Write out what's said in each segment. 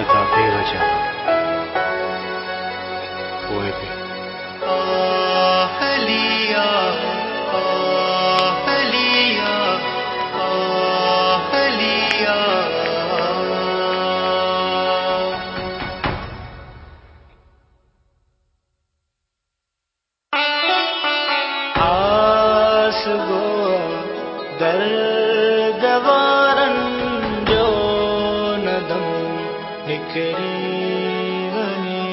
また、ペーハ。निकरी वनी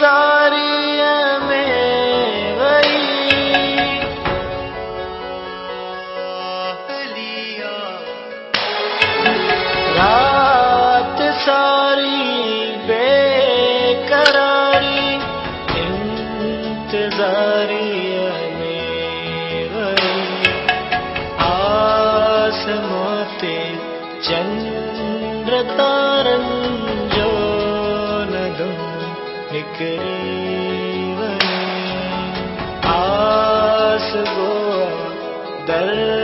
मे वैलिया रा सारी बे करारी इारिया मे वै आसमा च निकरी वनी आस गो दर्द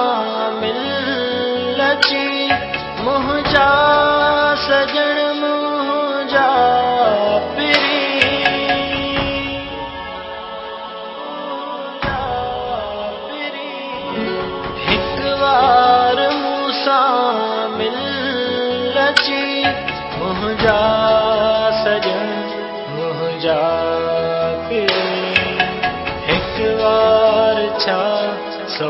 मूसा मिल लची मुंहिंजा सजण मुंहिंजा हिक बार मिल लची मुंहिंजा सजण मुंहिंजा हिक छा सौ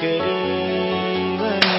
निकरी वञे